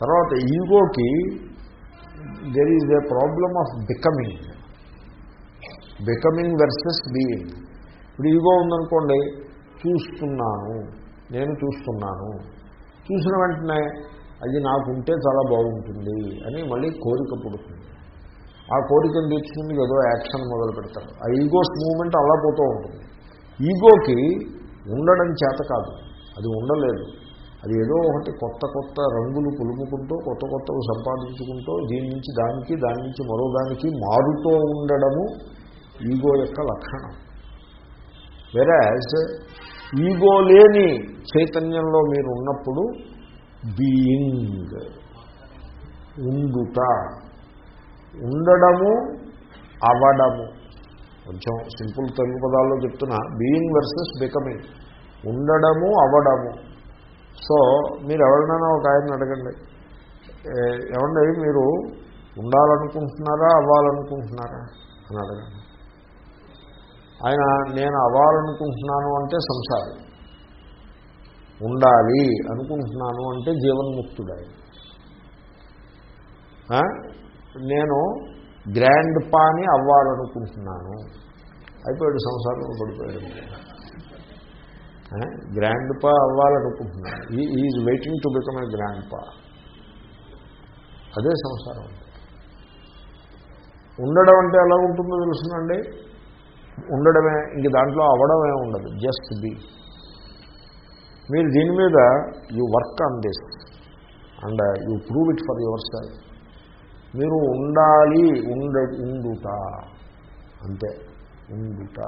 తర్వాత ఈగోకి there is a problem of becoming becoming versus being ఇప్పుడు ego ఉందనుకోండి చూస్తున్నాను నేను చూస్తున్నాను. చూసిన వెంటనే అది నాకుంటే చాలా బాగుంటుంది అని మళ్ళీ కోరిక పుడుతుంది. ఆ కోరికను తీర్చుకుని ఏదో యాక్షన్ మొదలు పెడతారు. ఆ ఈగోస్ మూమెంట్ అలా పోతూ ఉంటుంది. ఈగోకి ఉండడం చేత కాదు. అది ఉండలేదు. అది ఏదో ఒకటి కొత్త కొత్త రంగులు పులుముకుంటూ కొత్త కొత్తవి సంపాదించుకుంటూ దీని నుంచి దానికి దాని నుంచి మరో దానికి మారుతూ ఉండడము ఈగో యొక్క లక్షణం. వెరాజ్ ఈగో లేని చైతన్యంలో మీరు ఉన్నప్పుడు బీయింగ్ ఉండుట ఉండడము అవడము. కొంచెం సింపుల్ తెలుగు పదాల్లో చెప్తున్నా బీయింగ్ వర్సెస్ బికమింగ్ ఉండడము అవడము. సో మీరు ఎవరినైనా ఒక ఆయన అడగండి. ఏమండి మీరు ఉండాలనుకుంటున్నారా అవ్వాలనుకుంటున్నారా? అని అడగండి. ఆయన నేను అవ్వాలనుకుంటున్నాను అంటే సంసారి. ఉండాలి అనుకుంటున్నాను అంటే జీవన్ముక్తుడు. ఆయన నేను గ్రాండ్ పాని అవ్వాలనుకుంటున్నాను. అయిపోయాడు సంసారంలో పడిపోయాడు. Grandpa అవ్వాలనుకుంటున్నాడు is waiting to become a grandpa అదే సంసారం. ఉండడం అంటే ఎలా ఉంటుందో తెలుసునండి? ఉండడమే ఇంక దాంట్లో అవ్వడమే ఉండదు. Just be. మీరు దీని మీద you work on this and you prove it for yourself. మీరు ఉండాలి ఉండ ఉండుట. అంతే. ఉండుట.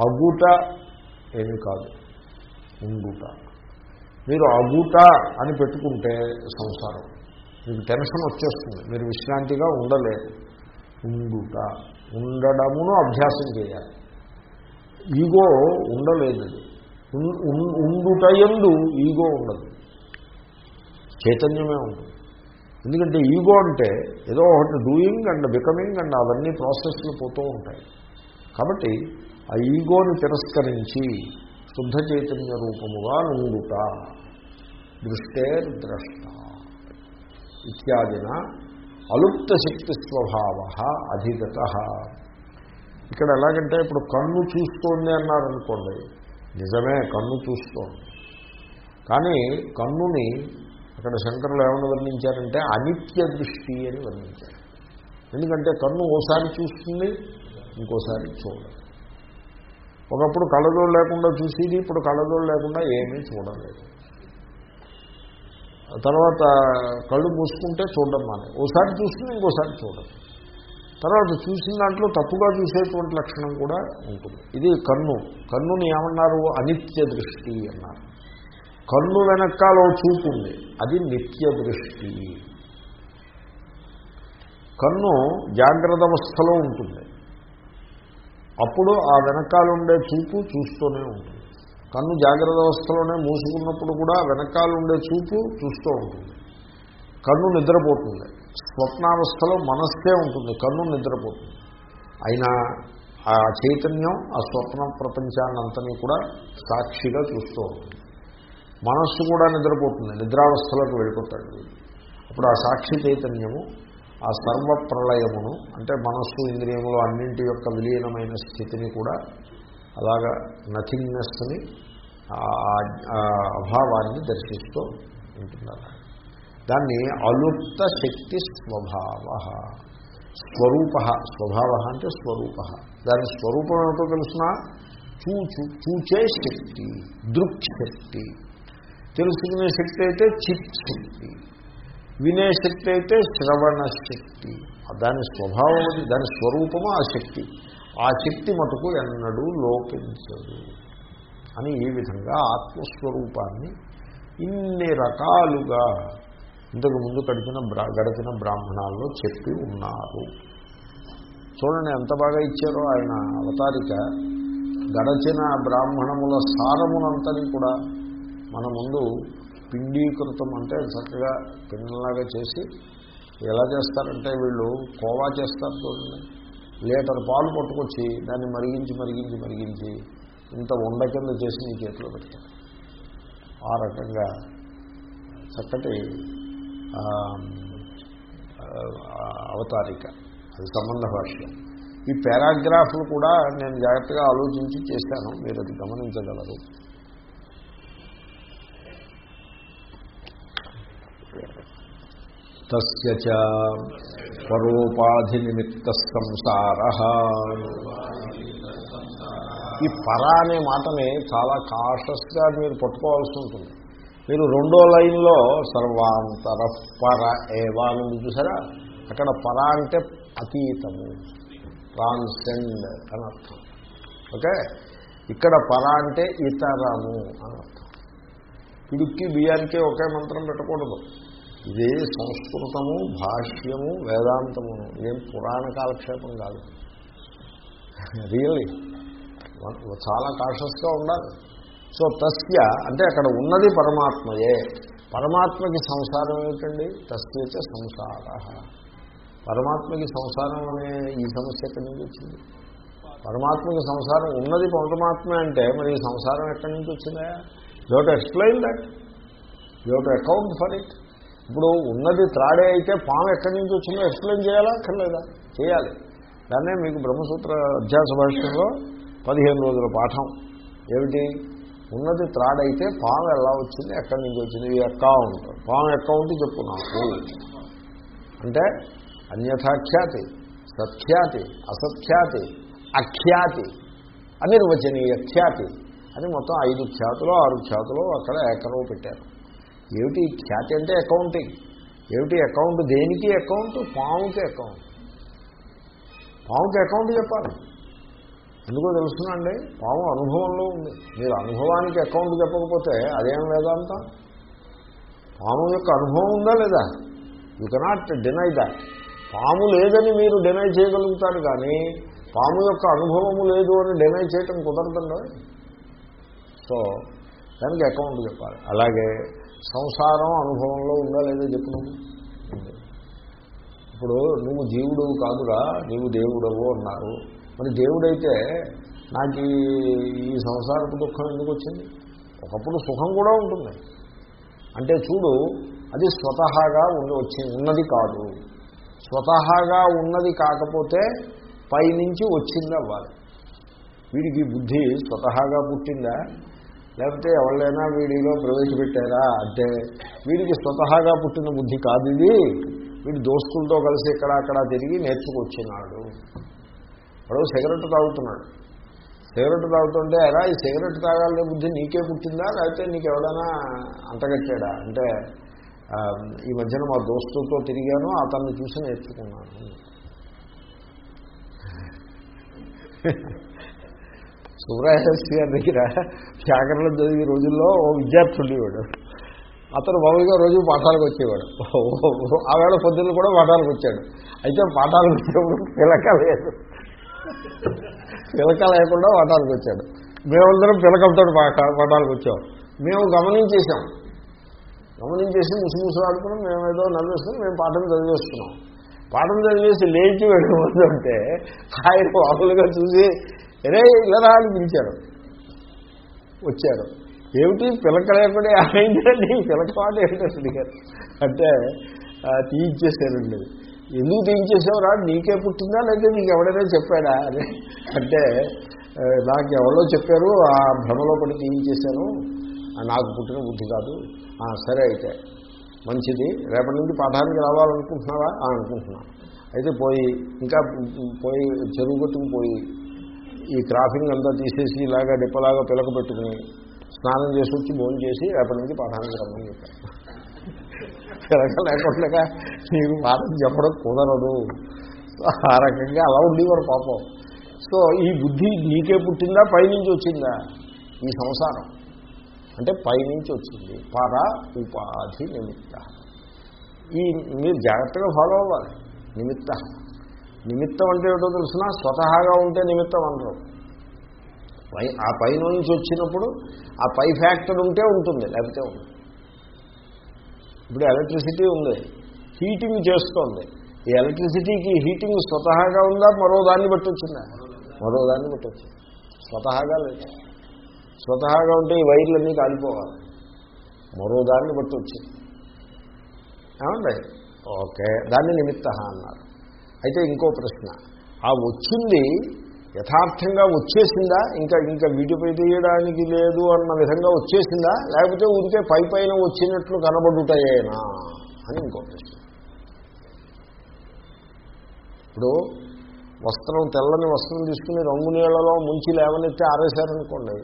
అగుట ఏమీ కాదు. ఉండుట మీరు అగుట అని పెట్టుకుంటే సంసారం. మీకు టెన్షన్ వచ్చేస్తుంది. మీరు విశ్రాంతిగా ఉండలేరు. ఉండుట ఉండడమును అభ్యాసం చేయాలి. ఈగో ఉండలేదు. ఉన్- ఉండుట ఎందు ఈగో ఉండదు. చైతన్యమే ఉంటుంది ఎందుకంటే ఈగో అంటే ఏదో ఒకటి డూయింగ్ అండ్ బికమింగ్ అండ్ అవన్నీ ప్రాసెస్లు పోతూ ఉంటాయి. కాబట్టి ఆ ఈగోని తిరస్కరించి శుద్ధ చైతన్య రూపముగా నుండుట. దృష్టేర్ ద్రష్ట ఇత్యాదిన అలుప్త శక్తి స్వభావ అధిగత. ఇక్కడ ఎలాగంటే ఇప్పుడు కన్ను చూస్తోంది అన్నారనుకోండి. నిజమే కన్ను చూస్తోంది. కానీ కన్నుని అక్కడ శంకరులు ఏమని వర్ణించారంటే అనిత్య దృష్టి అని వర్ణించారు. ఎందుకంటే కన్ను ఓసారి చూస్తుంది ఇంకోసారి చూడదు. ఒకప్పుడు కళ్ళజోడు లేకుండా చూసేది ఇప్పుడు కళ్ళజోడు లేకుండా ఏమీ చూడలేదు. తర్వాత కళ్ళు మూసుకుంటే చూడడం మానే. ఓసారి చూస్తుంది ఇంకోసారి చూడదు తర్వాత చూసిన దాంట్లో తప్పుగా చూసేటువంటి లక్షణం కూడా ఉంటుంది. ఇది కన్ను. కన్నుని ఏమన్నారు? అనిత్య దృష్టి అన్నారు. కన్ను వెనకాల చూపు ఉంది. అది నిత్య దృష్టి. కన్ను జాగ్రత్త అవస్థలో ఉంటుంది. అప్పుడు ఆ వెనకాల ఉండే చూపు చూస్తూనే ఉంటుంది. కన్ను జాగ్రత్త అవస్థలోనే మూసుకున్నప్పుడు కూడా వెనకాల ఉండే చూపు చూస్తూ ఉంటుంది. కన్ను నిద్రపోతుంది. స్వప్నావస్థలో మనస్సే ఉంటుంది. కన్ను నిద్రపోతుంది. అయినా ఆ చైతన్యం ఆ స్వప్న ప్రపంచాన్నంతని కూడా సాక్షిగా చూస్తూ ఉంటుంది. మనస్సు కూడా నిద్రపోతుంది. నిద్రావస్థలోకి వెళ్ళిపోతాడు. అప్పుడు ఆ సాక్షి చైతన్యము ఆ సర్వ ప్రళయమును అంటే మనస్సు ఇంద్రియములు అన్నింటి యొక్క విలీనమైన స్థితిని కూడా అలాగా నథింగ్నెస్ని అభావాన్ని దర్శిస్తూ ఉంటున్నారు. దాన్ని అలుప్త శక్తి స్వభావ. స్వరూప స్వభావ అంటే స్వరూప. దాని స్వరూపం ఏమిటో తెలుసిన? చూచు చూచే శక్తి దృక్శక్తి. తెలుసుకునే శక్తి అయితే చిత్ శక్తి. వినే శక్తి అయితే శ్రవణ శక్తి. దాని స్వభావం అది, దాని స్వరూపము ఆ శక్తి. ఆ శక్తి మటుకు ఎన్నడూ లోపించదు అని ఈ విధంగా ఆత్మస్వరూపాన్ని ఇన్ని రకాలుగా ఇంతకు ముందు గడిచిన బ్రా గడిచిన బ్రాహ్మణాల్లో చెప్పి ఉన్నారు. చూడండి ఎంత బాగా ఇచ్చారో ఆయన అవతారిక. గడచిన బ్రాహ్మణముల సారమునంతని కూడా మన ముందు పిండీకృతం అంటే చక్కగా పిండంలాగా చేసి ఎలా చేస్తారంటే వీళ్ళు కోవా చేస్తారు చూడండి. లీటర్ పాలు పట్టుకొచ్చి దాన్ని మరిగించి మరిగించి మరిగించి ఇంత ఉండ కింద చేసి నీ చేతిలో పెడతారు. ఆ రకంగా చక్కటి అవతారిక. అది సంబంధ భాష ఈ పారాగ్రాఫ్లు కూడా నేను జాగ్రత్తగా ఆలోచించి చేశాను. మీరు అది గమనించగలరు. తస్య చ పరోపాధి నిమిత్త సంసార ఈ పర అనే మాటని చాలా కాషస్గా మీరు పట్టుకోవాల్సి ఉంటుంది. మీరు రెండో లైన్లో సర్వాంతర పర ఏవా అని చూసారా? అక్కడ పర అంటే అతీతము ట్రాన్సెండ్ అని అర్థం. ఓకే? ఇక్కడ పర అంటే ఇతరము అని అర్థం. పిడుక్కి బియ్యానికి ఒకే మంత్రం పెట్టకూడదు. ఇది సంస్కృతము భాష్యము వేదాంతమును ఇదేం పురాణ కాలక్షేపం కాదు. రియల్లీ చాలా కాషస్గా ఉండాలి. సో తస్య అంటే అక్కడ ఉన్నది పరమాత్మయే. పరమాత్మకి సంసారం ఏమిటండి? తస్యచ సంసార. పరమాత్మకి సంసారం అనే ఈ సమస్య ఎక్కడి నుంచి వచ్చింది? పరమాత్మకి సంసారం ఉన్నది పరమాత్మ అంటే మరి ఈ సంసారం ఎక్కడి నుంచి వచ్చిందా? You to explain that you to account for it ఇప్పుడు ఉన్నది త్రాడే అయితే పాము ఎక్కడి నుంచి వచ్చిందో ఎక్స్ప్లెయిన్ చేయాలా? అక్కర్లేదా? చేయాలి. దాన్నే మీకు బ్రహ్మసూత్ర అధ్యాస భాష్యంలో పదిహేను రోజుల పాఠం. ఏమిటి? ఉన్నది త్రాడైతే పాము ఎలా వచ్చింది ఎక్కడి నుంచి వచ్చింది? ఈ అకౌంట్ పాము అకౌంట్ చెప్పు నాకు. అంటే అన్యథాఖ్యాతి సఖ్యాతి అసఖ్యాతి అఖ్యాతి అనిర్వచనీయ ఖ్యాతి అని మొత్తం ఐదు ఖ్యాతులు ఆరు ఖ్యాతులు అక్కడ ఏకరవు పెట్టారు. ఏమిటి ఖ్యాతి అంటే అకౌంటింగ్? ఏమిటి అకౌంట్ దేనికి అకౌంట్? పాముకి అకౌంట్. పాముకి అకౌంట్ చెప్పాలి. ఎందుకో తెలుస్తుందండి? పాము అనుభవంలో ఉంది. మీరు అనుభవానికి అకౌంట్ చెప్పకపోతే అదేం వేదాంతం? పాము యొక్క అనుభవం ఉందా లేదా? యూ కెనాట్ డినై దాట్ పాము లేదని మీరు డినై చేయగలుగుతారు కానీ పాము యొక్క అనుభవము లేదు అని డినై చేయటం కుదరదండి. సో దానికి అకౌంట్ చెప్పాలి. అలాగే సంసారం అనుభవంలో ఉందా లేదా చెప్పు. ఇప్పుడు నువ్వు జీవుడు కాదురా నీవు దేవుడవు అన్నారు. మరి దేవుడైతే నాకు ఈ- సంసారపు దుఃఖం ఎందుకు వచ్చింది? ఒకప్పుడు సుఖం కూడా ఉంటుంది. అంటే చూడు అది స్వతహాగా ఉండి వచ్చింది ఉన్నది కాదు. స్వతహాగా ఉన్నది కాకపోతే పైనుంచి వచ్చింది అవ్వాలి. వీడికి బుద్ధి స్వతహాగా పుట్టిందా? లేకపోతే ఎవరైనా వీడిలో ప్రవేశపెట్టారా అంటే వీడికి స్వతహాగా పుట్టిన బుద్ధి కాదు ఇది. వీడి దోస్తులతో కలిసి ఇక్కడ అక్కడ తిరిగి నేర్చుకొచ్చినాడు. వాడు సిగరెట్ తాగుతున్నాడు. సిగరెట్ తాగుతుంటే అరా ఈ సిగరెట్ తాగాలనే బుద్ధి నీకే పుట్టిందా? లేకపోతే నీకు ఎవడైనా అంతగట్టాడా అంటే ఈ మధ్యన మా దోస్తులతో తిరిగాను అతన్ని చూసి నేర్చుకున్నాను. సుబ్రహ్మణ్య గారి దగ్గర వ్యాకరణం చదివే రోజుల్లో ఓ విద్యార్థి ఉండేవాడు. అతను మామూలుగా రోజు పాఠాలకు వచ్చేవాడు. ఆవేళ పొద్దున్న కూడా పాఠాలకు వచ్చాడు. అయితే పాఠాలకు వచ్చేప్పుడు పిలక లేదు. పిలక లేకుండా పాఠాలకు వచ్చాడు. మేమందరం పిలకలతో పాఠాలకు వచ్చాం. మేము గమనించేసాం గమనించేసి ముసుముసు ఆడుకుని మేము ఏదో నవ్వేసుకుని మేము పాఠం చదివేస్తున్నాం పాఠం చదివేసి లేచి వెళ్ళిపోతుంటే ఆయన మామూలుగా చూసి రే ఇలా అని పిలిచారు. వచ్చారు. ఏమిటి? పిలక లేకుండా ఏమైందండి పిలక మాట ఏమిటో అంటే తీయించేసారండి తీయించేశారండి. ఎందుకు తీయించేసావురా నీకే పుట్టిందా? లేదా నీకు ఎవడైనా చెప్పాడా? అని. అంటే నాకు ఎవరో చెప్పారు ఆ భ్రమలో పడి తీయించేశాను. నాకు పుట్టిన బుద్ధి కాదు. సరే అయితే. మంచిది. రేపటి నుంచి పాఠానికి రావాలనుకుంటున్నావా? అనుకుంటున్నాను అయితే పోయి ఇంకా పోయి చెరువు గట్టుకు పోయి ఈ క్రాఫింగ్ అంతా తీసేసి ఇలాగా డిప్పలాగా పిలక పెట్టుకుని స్నానం చేసి వచ్చి భోజనం చేసి రేపటి నుంచి పాఠానికి రమ్మని చెప్పాను పిలక లేకుండా నీకు పాఠం చెప్పడం కుదరదు. ఆ రకంగా అలా ఉండేవారు పాపం. సో ఈ బుద్ధి నీకే పుట్టిందా పైనుంచి వచ్చిందా? ఈ సంసారం. అంటే పైనుంచి వచ్చింది. పర ఉపాధి నిమిత్త. ఈ మీరు జాగ్రత్తగా ఫాలో అవ్వాలి. నిమిత్త. నిమిత్తం అంటే ఏటో తెలిసిన? స్వతహాగా ఉంటే నిమిత్తం అనరు పై ఆ పై నుంచి వచ్చినప్పుడు ఆ పై ఫ్యాక్టర్ ఉంటే ఉంటుంది లేకపోతే ఉంది ఇప్పుడు ఎలక్ట్రిసిటీ ఉంది హీటింగ్ చేస్తోంది. ఈ ఎలక్ట్రిసిటీకి హీటింగ్ స్వతహాగా ఉందా? మరో దాన్ని బట్టి వచ్చిందా మరో దాన్ని బట్టి వచ్చింది స్వతహాగా లేదు. స్వతహాగా ఉంటే ఈ వైర్లన్నీ కాలిపోవాలి. మరో దాన్ని బట్టి వచ్చింది ఏమండి? ఓకే. దాన్ని నిమిత్త అన్నారు. అయితే ఇంకో ప్రశ్న. ఆ వచ్చింది యథార్థంగా వచ్చేసిందా? ఇంకా ఇంకా విడిపెట్టేయడానికి లేదు అన్న విధంగా వచ్చేసిందా? లేకపోతే ఊరికే పై పైన వచ్చినట్లు కనబడుతాయేనా? అని ఇంకో ప్రశ్న. ఇప్పుడు వస్త్రం తెల్లని వస్త్రం తీసుకుని రంగు నీళ్ళలో ముంచి లేవనెత్తి ఆరేశారనుకోండి.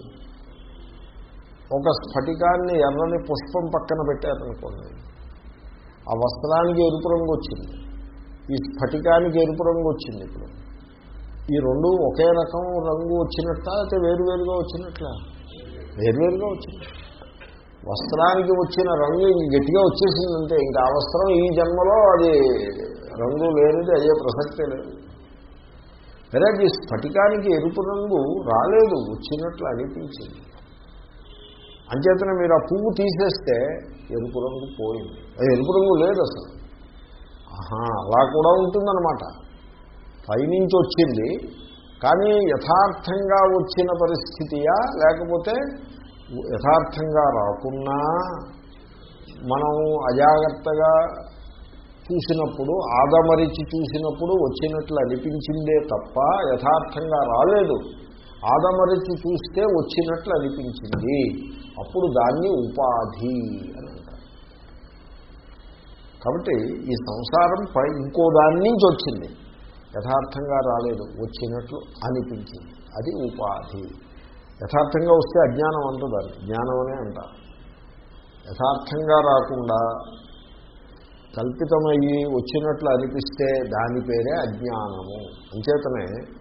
ఒక స్ఫటికాన్ని ఎర్రని పుష్పం పక్కన పెట్టారనుకోండి. ఆ వస్త్రానికి ఎరుపు రంగు వచ్చింది. ఈ స్ఫటికానికి ఎరుపు రంగు వచ్చింది ఇప్పుడు. ఈ రెండు ఒకే రకం రంగు వచ్చినట్ట అయితే వేరువేరుగా వచ్చినట్ల? వేరువేరుగా వచ్చింది. వస్త్రానికి వచ్చిన రంగు గట్టిగా వచ్చేసిందంటే ఇంకా ఆ వస్త్రం ఈ జన్మలో అది రంగు లేనిది అయ్యే ప్రసక్తే లేదు. సరే ఈ స్ఫటికానికి ఎరుపు రంగు రాలేదు వచ్చినట్లు అనిపించింది. అంచేతనే మీరు ఆ పువ్వు తీసేస్తే ఎరుపు రంగు పోయింది. అది ఎరుపు రంగు లేదు అసలు. అలా కూడా ఉంటుందన్నమాట. పైనుంచి వచ్చింది కానీ యథార్థంగా వచ్చిన పరిస్థితియా లేకపోతే యథార్థంగా రాకున్నా మనం అజాగ్రత్తగా చూసినప్పుడు ఆదమరిచి చూసినప్పుడు వచ్చినట్లు అనిపించిందే తప్ప యథార్థంగా రాలేదు. ఆదమరిచి చూస్తే వచ్చినట్లు అనిపించింది. అప్పుడు దాన్ని ఉపాధి అని కాబట్టి ఈ సంసారం పై ఇంకో దాని నుంచి వచ్చింది. యథార్థంగా రాలేదు వచ్చినట్లు అనిపించింది. అది ఉపాధి. యథార్థంగా వస్తే అజ్ఞానం అంటుందాన్ని జ్ఞానం అనే అంటారు. యథార్థంగా రాకుండా కల్పితమయ్యి వచ్చినట్లు అనిపిస్తే దాని పేరే అజ్ఞానము. అంచేతనే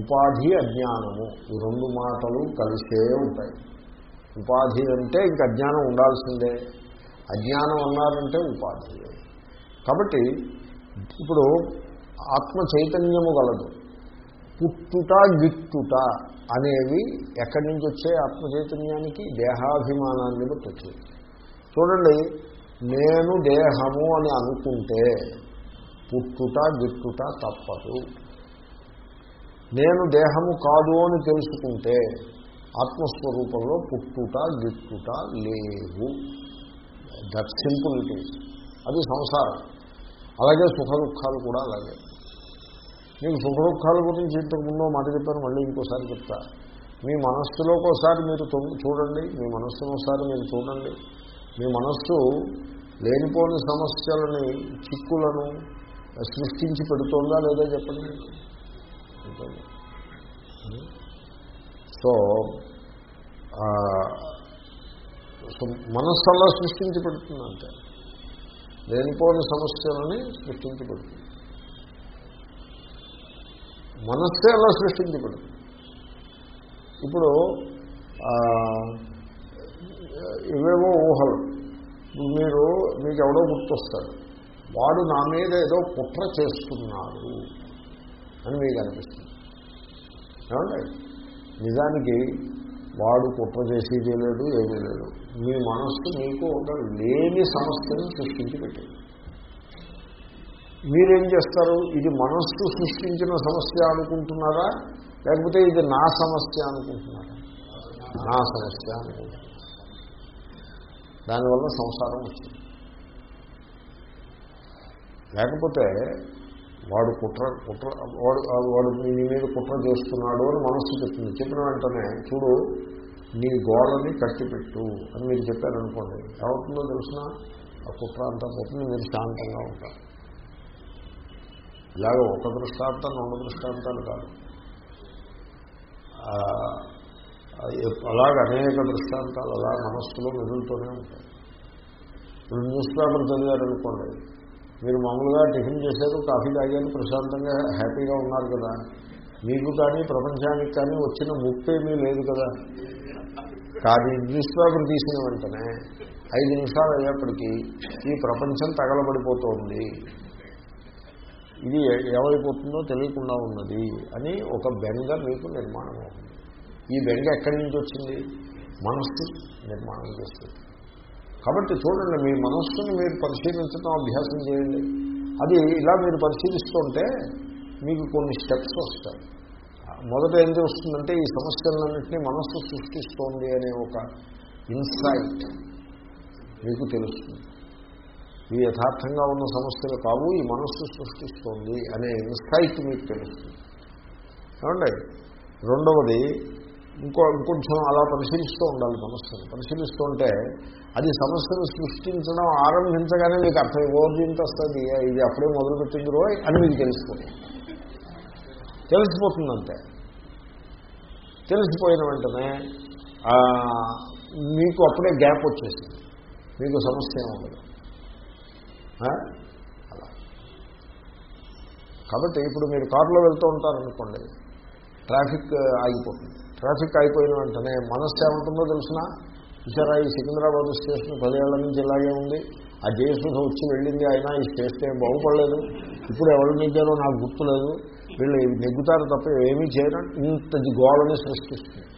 ఉపాధి అజ్ఞానము ఈ రెండు మాటలు కలిసే ఉంటాయి. ఉపాధి అంటే ఇంక అజ్ఞానం ఉండాల్సిందే. అజ్ఞానం అన్నారంటే ఉపాధి. కాబట్టి ఇప్పుడు ఆత్మ చైతన్యము గలదు. పుట్టుట గిట్టుట అనేవి ఎక్కడి నుంచి వచ్చే ఆత్మ చైతన్యానికి దేహాభిమానాన్ని బట్టి వచ్చేది చూడండి నేను దేహము అని అనుకుంటే పుట్టుట గిట్టుట తప్పదు. నేను దేహము కాదు అని తెలుసుకుంటే ఆత్మస్వరూపంలో పుట్టుట గిట్టుట లేవు. దట్ సింపుల్ ఇట్ ఈజ్ అది సంసారం. అలాగే సుఖ దుఃఖాలు కూడా అలాగే. మీకు సుఖ దుఃఖాల గురించి ఇంతకుముందో మాట చెప్పాను మళ్ళీ ఇంకోసారి చెప్తా. మీ మనస్సులోకి ఒకసారి మీరు చూడండి మీ మనస్సును ఒకసారి మీరు చూడండి. మీ మనస్సు లేనిపోని సమస్యలని చిక్కులను సృష్టించి పెడుతోందా లేదా చెప్పండి. సో మనస్సు అలా సృష్టించి పెడుతుందంటే. లేనిపోని సమస్యలని సృష్టించబడుతుంది. మనస్సే అలా సృష్టించబడుతుంది. ఇప్పుడు ఇవేవో ఊహలు. మీరు మీకు ఎవడో గుర్తొస్తాడు వాడు నా మీద ఏదో కుట్ర చేస్తున్నాడు అని మీకు అనిపిస్తుంది ఏమండి? నిజానికి వాడు కుట్ర చేసేది లేదు ఏమీ లేదు. మీ మనస్సు మీకు ఒక లేని సమస్యను సృష్టించి పెట్టింది. మీరేం చేస్తారు? ఇది మనస్సు సృష్టించిన సమస్య అనుకుంటున్నారా? లేకపోతే ఇది నా సమస్య అనుకుంటున్నారా? నా సమస్య అనుకుంటున్నారు? దానివల్ల సంసారం వచ్చింది. లేకపోతే వాడు కుట్ర కుట్ర వాడు వాడు నీ మీద కుట్ర చేస్తున్నాడు అని మనస్సు చెప్తుంది. చెప్పిన వెంటనే చూడు నీ గోడని కట్టిపెట్టు అని మీరు చెప్పారనుకోండి ఏమవుతుందో తెలిసిన? ఆ కుట్ర అంతా పోతుంది మీరు శాంతంగా ఉంటారు. ఇలాగ ఒక దృష్టాంతం రెండు దృష్టాంతాలు కాదు. అలాగ అనేక దృష్టాంతాలు అలా మనస్సులో మెదులుతూనే ఉంటాయి. ఇప్పుడు న్యూస్ పేపర్ చదివారనుకోండి మీరు మామూలుగా టిఫిన్ చేశారు కాఫీ తాగారు ప్రశాంతంగా హ్యాపీగా ఉన్నారు కదా. మీకు కానీ ప్రపంచానికి కానీ వచ్చిన ముప్పేమీ లేదు కదా. కానీ న్యూస్ పేపర్ తీసిన వెంటనే ఐదు నిమిషాలు అయ్యేప్పటికీ ఈ ప్రపంచం తగలబడిపోతోంది. ఇది ఏమైపోతుందో తెలియకుండా ఉన్నది అని ఒక బెంగ మీకు నిర్మాణం అవుతుంది. ఈ బెంగ ఎక్కడి నుంచి వచ్చింది? మనస్సు నిర్మాణం చేస్తుంది. కాబట్టి చూడండి మీ మనస్సుని మీరు పరిశీలించడం అభ్యాసం చేయండి. అది ఇలా మీరు పరిశీలిస్తుంటే మీకు కొన్ని స్టెప్స్ వస్తాయి. మొదట ఏం చేస్తుందంటే ఈ సమస్యలన్నింటినీ మనస్సు సృష్టిస్తోంది అనే ఒక ఇన్సైట్ మీకు తెలుస్తుంది. ఇవి యథార్థంగా ఉన్న సమస్యలు కావు ఈ మనస్సు సృష్టిస్తోంది అనే ఇన్సైట్ మీకు తెలుస్తుంది. ఏమండి? రెండవది ఇంకో ఇంకొంచెం అలా పరిశీలిస్తూ ఉండాలి మనస్సును. పరిశీలిస్తుంటే అది సమస్యను సృష్టించడం ఆరంభించగానే మీకు అర్థం ఓర్జింత వస్తుంది ఇది అప్పుడే మొదలుపెట్టింది రోయ్ అని మీకు తెలిసిపోతుంది. తెలిసిపోతుందంటే తెలిసిపోయిన వెంటనే మీకు అప్పుడే గ్యాప్ వచ్చేసింది. మీకు సమస్య ఏమి ఉండదు అలా. కాబట్టి ఇప్పుడు మీరు కారులో వెళ్తూ ఉంటారనుకోండి ట్రాఫిక్ ఆగిపోతుంది. ట్రాఫిక్ అయిపోయిన వెంటనే మనస్సు ఏమంటుందో తెలిసిన చూసారా ఈ సికింద్రాబాద్ స్టేషన్ పదేళ్ళ నుంచి ఇలాగే ఉంది. ఆ జయసుధ వచ్చి వెళ్ళింది అయినా ఈ స్టేషన్ ఏం బాగుపడలేదు. ఇప్పుడు ఎవరు నెగ్గారో నాకు గుర్తులేదు వీళ్ళు నెగ్గుతారు తప్ప ఏమీ చేయరు. ఇంత గోళని సృష్టిస్తుంది.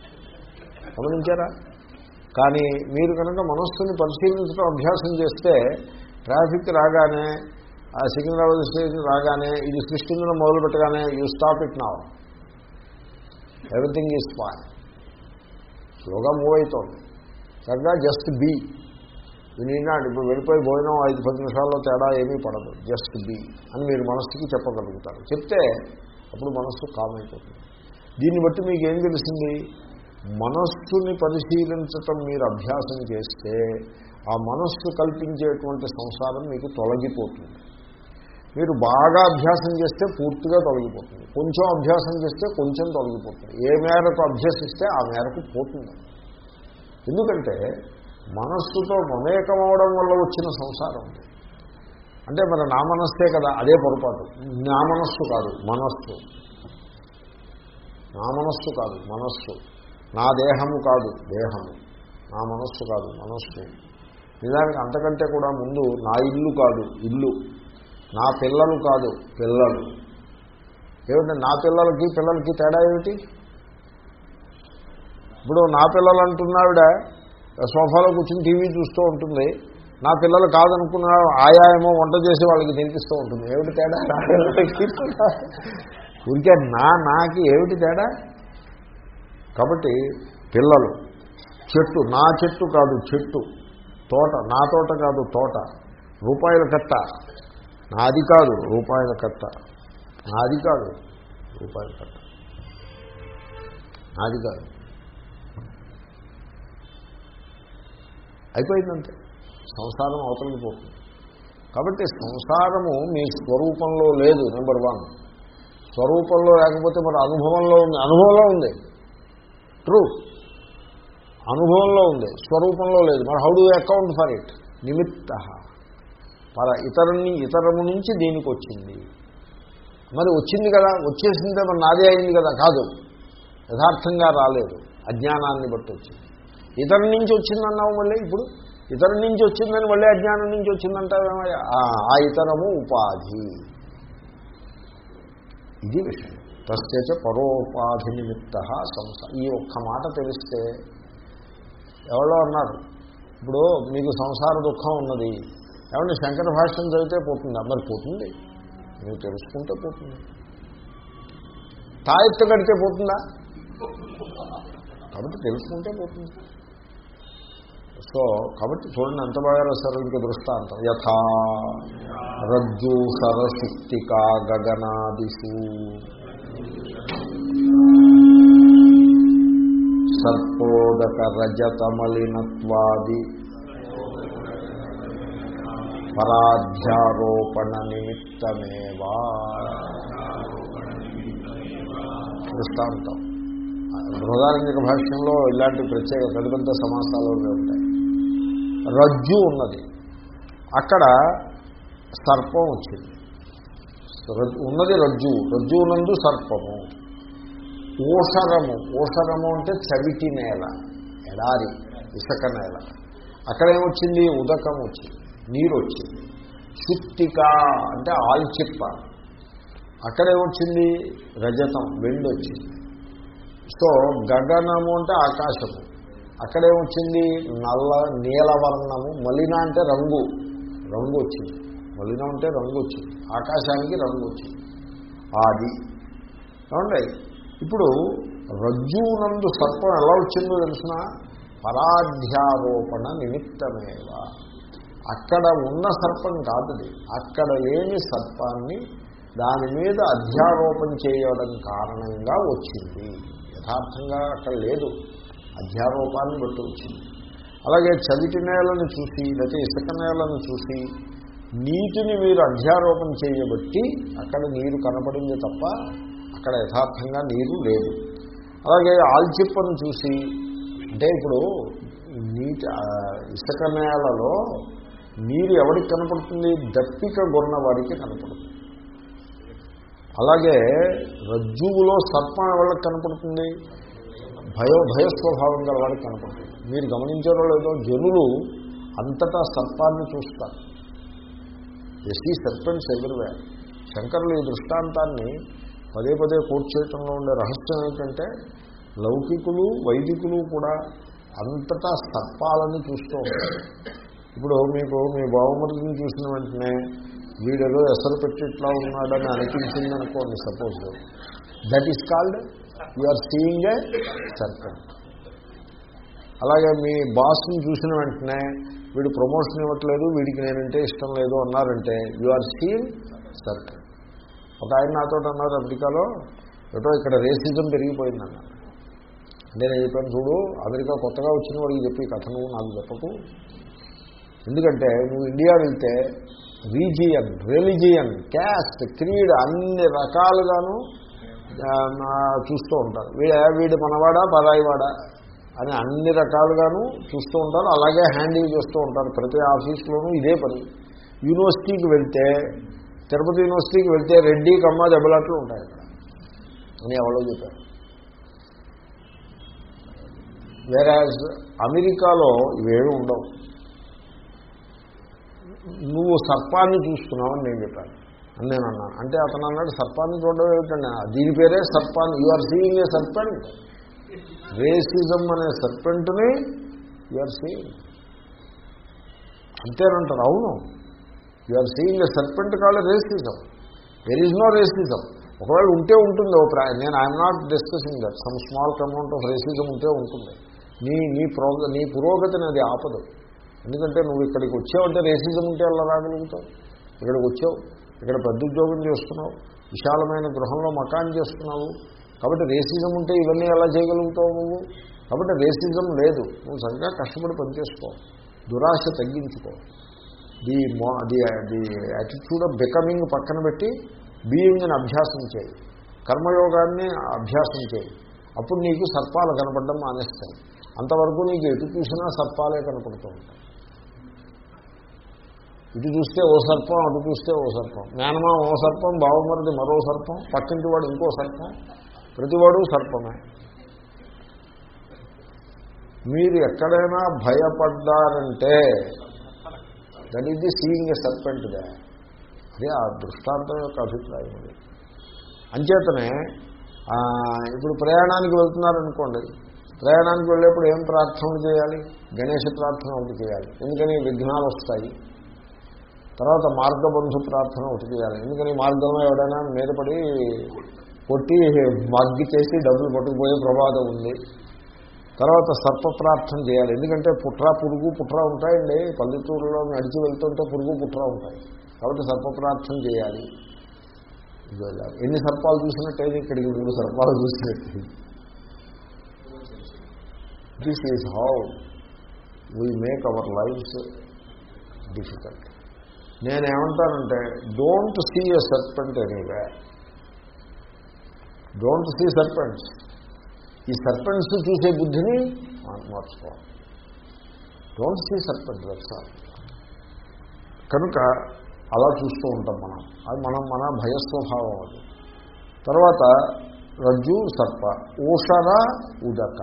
గమనించారా? కానీ మీరు కనుక మనస్సుని పరిశీలించడం అభ్యాసం చేస్తే ట్రాఫిక్ రాగానే ఆ సికింద్రాబాద్ స్టేషన్ రాగానే ఇది సృష్టించడం మొదలు పెట్టగానే you stop it now everything is fine. స్లోగా మూవ్ అవుతోంది సరిగ్గా జస్ట్ బీ. నాట్ ఇప్పుడు వెళ్ళిపోయి భోజనం ఐదు పది నిమిషాల్లో తేడా ఏమీ పడదు. జస్ట్ బీ అని మీరు మనస్సుకి చెప్పగలుగుతారు. చెప్తే అప్పుడు మనస్సు కామ్ అయిపోతుంది. దీన్ని బట్టి మీకు ఏం తెలిసింది? మనస్సుని పరిశీలించటం మీరు అభ్యాసం చేస్తే ఆ మనస్సు కల్పించేటువంటి సంసారం మీకు తొలగిపోతుంది. మీరు బాగా అభ్యాసం చేస్తే పూర్తిగా తొలగిపోతుంది. కొంచెం అభ్యాసం చేస్తే కొంచెం తొలగిపోతుంది. ఏ మేరకు అభ్యసిస్తే ఆ మేరకు పోతుంది. ఎందుకంటే మనస్సుతో మమేకమవడం వల్ల వచ్చిన సంసారం. అంటే మరి నా మనస్సే కదా అదే పొరపాటు. నా మనస్సు కాదు మనస్సు. నా మనస్సు కాదు మనస్సు. నా దేహము కాదు దేహము. నా మనస్సు కాదు మనస్సు. నిజానికి అంతకంటే కూడా ముందు నా ఇల్లు కాదు ఇల్లు. నా పిల్లలు కాదు పిల్లలు. ఏమిటంటే నా పిల్లలకి పిల్లలకి తేడా ఏమిటి? ఇప్పుడు నా పిల్లలు అంటున్నావిడ సోఫాలో కూర్చుని టీవీ చూస్తూ ఉంటుంది. నా పిల్లలు కాదనుకున్న ఆయా ఏమో వంట చేసి వాళ్ళకి తినిపిస్తూ ఉంటుంది. ఏమిటి తేడా? ఊరికే నా నాకి ఏమిటి తేడా? కాబట్టి పిల్లలు చెట్టు నా చెట్టు కాదు చెట్టు తోట నా తోట కాదు తోట రూపాయల కట్ట నాది కాదు రూపాయల కట్ట నాది కాదు రూపాయల కట్ట నాది కాదు. అయిపోయిందంతే. సంసారం అవతలకి పోతుంది. కాబట్టి సంసారము మీ స్వరూపంలో లేదు నెంబర్ వన్ స్వరూపంలో లేకపోతే మరి అనుభవంలో ఉంది అనుభవంలో ఉంది. ట్రూ అనుభవంలో ఉంది స్వరూపంలో లేదు. మరి how do account for it నిమిత్త. పర ఇతరుని ఇతరము నుంచి దీనికి వచ్చింది. మరి వచ్చింది కదా వచ్చేసిందే మరి నాదే అయింది కదా కాదు. యథార్థంగా రాలేదు. అజ్ఞానాన్ని బట్టి వచ్చింది. ఇతరుల నుంచి వచ్చిందన్నావు మళ్ళీ ఇప్పుడు? ఇతరుల నుంచి వచ్చిందని మళ్ళీ అజ్ఞానం నుంచి వచ్చిందంటావేమయ్యా ఆ- ఆ ఇతరము ఉపాధి. ఇది విషయం. తస్యచ పరోపాధి నిమిత్త సంస ఈ ఒక్క మాట తెలిస్తే ఎవరో అన్నారు. ఇప్పుడు మీకు సంసార దుఃఖం ఉన్నది. ఏమంటే శంకర భాష్యం చదివితే పోతుందా? మరి పోతుంది. మీరు తెలుసుకుంటే పోతుంది. తాయెత్తు కడితే పోతుందా? కాబట్టి తెలుసుకుంటే పోతుంది. సో కాబట్టి చూడండి ఎంత బాగా రాశారు ఇంక దృష్టాంతం. యథా రజ్జు సరశుక్తికా గగనాదిషు. సర్పోదక రజతమలినత్వాది పరాధ్యారోపణ నిమిత్తమేవా దృష్టాంతం. బృహదారంగిక భాష్యంలో ఇలాంటి ప్రత్యేక పెద్ద పెద్ద సమాసాలు ఉంటాయి రజ్జు ఉన్నది. అక్కడ సర్పం వచ్చింది. ఉన్నది రజ్జు. రజ్జు నందు సర్పము. ఓషరము ఓషరము అంటే చవిటి నేల. ఎడారి ఇసుక నేల. అక్కడ ఏమొచ్చింది? ఉదకం వచ్చింది. నీరు వచ్చింది శుక్తిక అంటే ఆల్చిప్ప. అక్కడ ఏమొచ్చింది? రజతం వెండి వచ్చింది సో గగనము అంటే ఆకాశము. అక్కడేమొచ్చింది నల్ల నీలవర్ణము మలిన అంటే రంగు. రంగు వచ్చింది. మలిన అంటే రంగు వచ్చింది. ఆకాశానికి రంగు వచ్చింది. ఆది. ఏమండి? ఇప్పుడు రజ్జునందు సర్పం ఎలా వచ్చిందో తెలిసిన? పరాధ్యారోపణ నిమిత్తమేవ. అక్కడ ఉన్న సర్పం కాదుది. అక్కడ లేని సర్పాన్ని దాని మీద అధ్యారోపణ చేయడం కారణంగా వచ్చింది. యథార్థంగా అక్కడ లేదు. అధ్యారోపాన్ని బట్టి వచ్చింది. అలాగే చవిటి నేలను చూసి లేకపోతే ఇసుక నేలను చూసి నీటిని మీరు అధ్యారోపణ చేయబట్టి అక్కడ నీరు కనపడింది తప్ప అక్కడ యథార్థంగా నీరు లేదు. అలాగే ఆల్చిప్పను చూసి అంటే ఇప్పుడు నీటి ఇసుక నేలలో నీరు ఎవరికి కనపడుతుంది? దప్పిక గొన్న వాడికి కనపడుతుంది. అలాగే రజ్జువులో సర్పం ఎవరికి కనపడుతుంది? భయం భయస్వభావం గల వాడికి కనపడుతుంది మీరు గమనించారో లేదో జనులు అంతటా సర్పాన్ని చూస్తారు. ఎస్సీ సర్పెంట్స్ ఎదురువే శంకరులు ఈ దృష్టాంతాన్ని పదే పదే కోట్ చేయటంలో ఉండే రహస్యం ఏంటంటే లౌకికులు వైదికులు కూడా అంతటా సర్పాలని చూస్తూ ఉంటారు. ఇప్పుడు మీకు మీ బావమరిని చూసిన వెంటనే వీడేదో ఎసరు పెట్టి ఇట్లా ఉన్నాడని అనిపించింది అనుకోండి suppose. That is called you are seeing a serpent అలాగే మీ బాస్ని చూసిన వెంటనే వీడు ప్రమోషన్ ఇవ్వట్లేదు వీడికి నేనంటే ఇష్టం లేదు అన్నారంటే యు ఆర్ సీయింగ్ సర్పెంట్ ఒక ఆయన నాతో అన్నారు అమెరికాలో ఏటో ఇక్కడ రేసిజం పెరిగిపోయిందన్న అంటే నేను చెప్పాను చూడు అమెరికా కొత్తగా వచ్చిన వాడికి చెప్పి ఈ కథ నువ్వు నాకు చెప్పకు. ఎందుకంటే నువ్వు ఇండియా వెళ్తే రీజియన్ రిలిజియన్ క్యాస్ట్ క్రీడ్ అన్ని రకాలుగాను చూస్తూ ఉంటారు. వీడే వీడు మనవాడా పరాయివాడా అని అన్ని రకాలుగాను చూస్తూ ఉంటారు. అలాగే హ్యాండిల్ చేస్తూ ఉంటారు. ప్రతి ఆఫీస్లోనూ ఇదే పని. యూనివర్సిటీకి వెళ్తే తిరుపతి యూనివర్సిటీకి వెళ్తే రెడ్డి కమ్మ దెబ్బలాట్లు ఉంటాయి అక్కడ. అని ఎవరో చెప్పారు. వేరాజ్ అమెరికాలో ఇవేమి ఉండవు. నువ్వు సర్పాన్ని చూస్తున్నావని నేను చెప్పాను. అని నేను అన్నాను అంటే అతను అన్నాడు సర్పాన్ని చూడడం ఏమిటండి? దీని పేరే సర్పాన్ you are seeing a serpent racism అనే సర్పెంట్ని యు ఆర్ సీయింగ్ అంతేనంటారు. అవును. You are seeing a serpent కాళ్ళ racism there is no racism ఒకవేళ ఉంటే ఉంటుంది ఓ ప్రా నేను I'm not discussing that some small amount of racism ఉంటే ఉంటుంది. నీ నీ ప్రోగ నీ పురోగతిని అది ఆపదు. ఎందుకంటే నువ్వు ఇక్కడికి వచ్చావంటే రేసిజం ఉంటే అలా రాగలుగుతావు? ఇక్కడికి వచ్చావు. ఇక్కడ పెద్ద ఉద్యోగం చేస్తున్నావు విశాలమైన గృహంలో మకాన్ చేస్తున్నావు. కాబట్టి రేసిజం ఉంటే ఇవన్నీ ఎలా చేయగలుగుతావు నువ్వు? కాబట్టి రేసిజం లేదు. నువ్వు చక్కగా కష్టపడి పనిచేసుకో. దురాశ తగ్గించుకో. ది మా the the attitude of becoming పక్కన పెట్టి బీయింగ్ని అభ్యాసం చేయి. కర్మయోగాన్ని అభ్యాసం చేయి. అప్పుడు నీకు సర్పాలు కనపడడం మానేస్తాయి. అంతవరకు నీకు ఎటు చూసినా సర్పాలే కనపడుతూ ఉంటాయి. ఇటు చూస్తే ఓ సర్పం అటు చూస్తే ఓ సర్పం. మేనమా ఓ సర్పం బావమరిది మరో సర్పం పక్కింటి వాడు ఇంకో సర్పం ప్రతివాడు సర్పమే. మీరు ఎక్కడైనా భయపడ్డారంటే that is the seeing a serpent they అదే ఆ దృష్టాంతం యొక్క అభిప్రాయం అది. అంచేతనే ఇప్పుడు ప్రయాణానికి వెళ్తున్నారనుకోండి ప్రయాణానికి వెళ్ళేప్పుడు ఏం ప్రార్థనలు చేయాలి? గణేష ప్రార్థన ఒకటి చేయాలి. ఎందుకని విఘ్నాలు వస్తాయి తర్వాత మార్గబంధు ప్రార్థన ఒకటి చేయాలి. ఎందుకని మార్గంలో ఎవడైనా మీద పడి కొట్టి మగ్గి చేసి డబ్బులు పట్టుకుపోయే ప్రమాదం ఉంది. తర్వాత సర్ప ప్రార్థన చేయాలి. ఎందుకంటే పుట్ర పురుగు పుట్ర ఉంటాయండి. పల్లెటూరులో నడిచి వెళ్తుంటే పురుగు పుట్ర ఉంటాయి. కాబట్టి సర్ప ప్రార్థన చేయాలి. ఎన్ని సర్పాలు చూసినట్టయితే ఇక్కడికి మూడు సర్పాలు చూసినట్టు. This is how we make our lives difficult నేనేమంటానంటే don't see a serpent anyway don't see serpents ఈ సర్పెంట్స్ చూసే బుద్ధిని మార్చుకోవాలి. డోంట్ సీ సర్పెంట్ సార్ కనుక అలా చూస్తూ ఉంటాం మనం. అది మనం మన భయస్వభావం అది. తర్వాత రజ్జు సర్ప ఊషర ఉదక.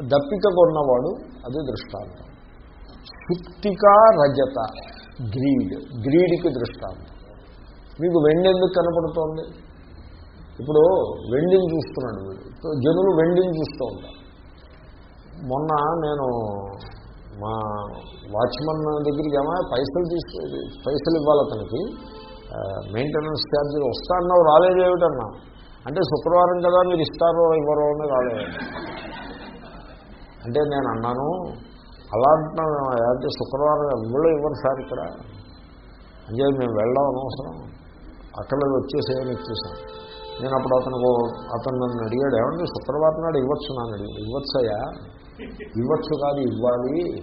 దప్పిక కొన్నవాడు అది దృష్టాంతం. సుప్తిక రజత. గ్రీడ్ గ్రీడ్కి దృష్టాంతం. మీకు వెండి ఎందుకు కనపడుతోంది? ఇప్పుడు వెండిని చూస్తున్నాడు వీడు. జనులు వెండిని చూస్తూ ఉంటారు. మొన్న నేను మా వాచ్మన్ దగ్గరికి ఏమైనా పైసలు తీసు పైసలు ఇవ్వాలి అతనికి మెయింటెనెన్స్ ఛార్జీలు వస్తా అన్నావు రాలేదేమిటన్నా అంటే శుక్రవారం కదా మీరు ఇస్తారో ఇవ్వరో అని రాలేదు. అంటే నేను అన్నాను అలా అంటున్నాం అంటే శుక్రవారం ఎవరో ఇవ్వరు సార్ ఇక్కడ. అంటే మేము వెళ్ళడం అనవసరం. అక్కడ వచ్చేసేయని ఇచ్చేసాం. నేను అప్పుడు అతను అతను నన్ను అడిగాడు ఏమంటే శుక్రవారం నాడు ఇవ్వచ్చు నన్ను అడిగి ఇవ్వచ్చయ్యా. ఇవ్వచ్చు కాదు ఇవ్వాలి.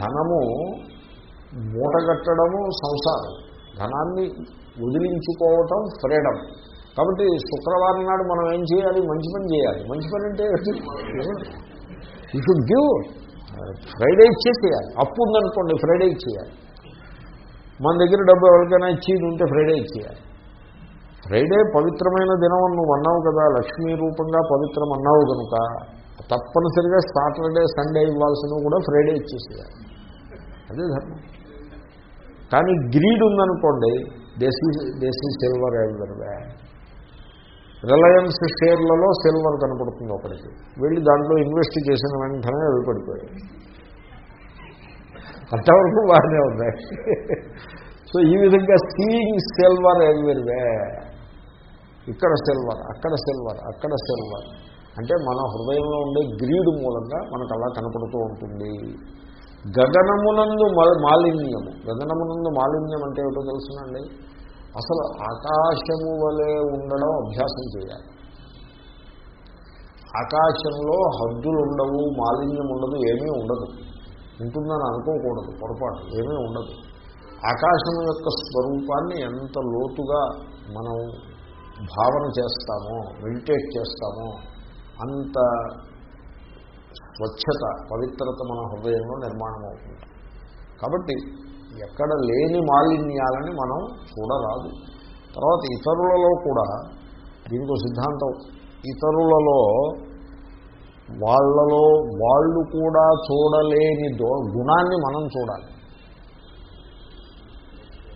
ధనము మూటగట్టడము సంసారం. ధనాన్ని వదిలించుకోవటం ఫ్రీడమ్. కాబట్టి శుక్రవారం నాడు మనం ఏం చేయాలి? మంచి పని చేయాలి. మంచి పని అంటే యూ షుడ్ గివ్ ఫ్రైడే ఇచ్చేసేయాలి. అప్పు ఉందనుకోండి ఫ్రైడే ఇచ్చేయాలి. మన దగ్గర డబ్బు ఎవరికైనా ఇచ్చేది ఉంటే ఫ్రైడే ఇచ్చేయాలి. ఫ్రైడే పవిత్రమైన దినం నువ్వు అన్నావు కదా లక్ష్మీ రూపంగా పవిత్రం అన్నావు కనుక తప్పనిసరిగా సాటర్డే సండే ఇవ్వాల్సినవి కూడా ఫ్రైడే ఇచ్చేసేయాలి. అదే ధర్మం. కానీ గ్రీడ్ ఉందనుకోండి దేశీ దేశీ సిల్వర్ ఎవరి రిలయన్స్ షేర్లలో సిల్వర్ కనపడుతుంది ఒకటికి వెళ్ళి దాంట్లో ఇన్వెస్ట్ చేసిన వెంటనే అవి పడిపోయాయి. అంతవరకు బాగానే ఉన్నాయి. సో ఈ విధంగా సీయింగ్ సిల్వర్ ఎవరివే ఇక్కడ సిల్వర్ అక్కడ సిల్వర్ అక్కడ సిల్వర్. అంటే మన హృదయంలో ఉండే గ్రీడు మూలంగా మనకు అలా కనపడుతూ ఉంటుంది. గగనమునందు మాలిన్యము. గగనమునందు మాలిన్యం అంటే ఏమిటో తెలుసునండి అసలు ఆకాశము వలె ఉండడం అభ్యాసం చేయాలి. ఆకాశంలో హద్దులు ఉండవు మాలిన్యం ఉండదు ఏమీ ఉండదు. ఉంటుందని అనుకోకూడదు పొరపాటు ఏమీ ఉండదు. ఆకాశం యొక్క స్వరూపాన్ని ఎంత లోతుగా మనం భావన చేస్తామో మెడిటేట్ చేస్తామో అంత స్వచ్ఛత పవిత్రత మన హృదయంలో నిర్మాణం అవుతుంది కాబట్టి ఎక్కడ లేని మాలిన్యాలని మనం చూడరాదు. తర్వాత ఇతరులలో కూడా దీనికి సిద్ధాంతం. ఇతరులలో వాళ్ళలో వాళ్ళు కూడా చూడలేని దో గుణాన్ని మనం చూడాలి.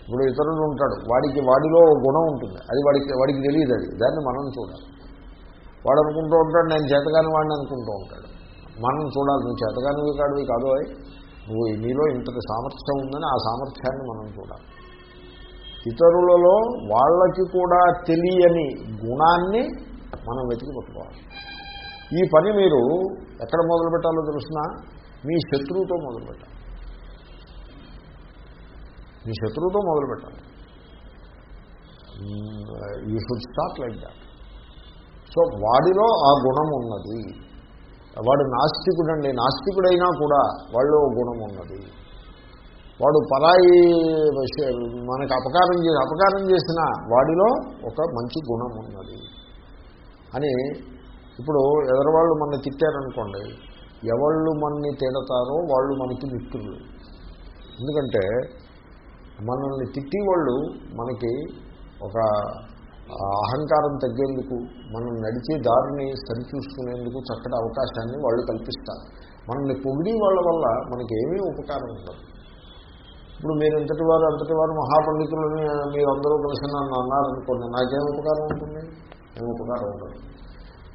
ఇప్పుడు ఇతరుడు ఉంటాడు వాడికి వాడిలో గుణం ఉంటుంది. అది వాడికి వాడికి తెలియదు అది దాన్ని మనం చూడాలి. వాడు అనుకుంటూ ఉంటాడు నేను చేతగాని వాడిని అనుకుంటూ ఉంటాడు. మనం చూడాలి నువ్వు చేతగానివి కాడువి కాదు అయి. నువ్వు నీలో ఇంతటి సామర్థ్యం ఉందని ఆ సామర్థ్యాన్ని మనం చూడాలి. ఇతరులలో వాళ్ళకి కూడా తెలియని గుణాన్ని మనం వెతికి పట్టుకోవాలి. ఈ పని మీరు ఎక్కడ మొదలు పెట్టాలో తెలుసిన? మీ శత్రువుతో మొదలు పెట్టాలి. మీ శత్రువుతో మొదలు పెట్టాలి. You should start like that. So వాడిలో ఆ గుణం ఉన్నది. వాడు నాస్తికుడండి. నాస్తికుడైనా కూడా వాళ్ళు గుణం ఉన్నది. వాడు పరాయి మనకు అపకారం చేసి అపకారం చేసిన వాడిలో ఒక మంచి గుణం ఉన్నది. అని ఇప్పుడు ఎదరవాళ్ళు మన తిట్టారనుకోండి ఎవళ్ళు మనని తిడతారో వాళ్ళు మనకి మిత్రులు. ఎందుకంటే మనల్ని తిట్టి వాళ్ళు మనకి ఒక అహంకారం తగ్గేందుకు మనం నడిచే దారిని సరిచూసుకునేందుకు చక్కటి అవకాశాన్ని వాళ్ళు కల్పిస్తారు. మనల్ని పొగిడి వాళ్ళ వల్ల మనకి ఏమీ ఉపకారం ఉండదు. ఇప్పుడు మీరు ఎంతటి వారు అంతటి వారు మహాపండితులని మీరు అందరూ కలిసి నన్ను అన్నారనుకోండి నాకేం ఉపకారం ఉంటుంది? ఏం ఉపకారం ఉండదు.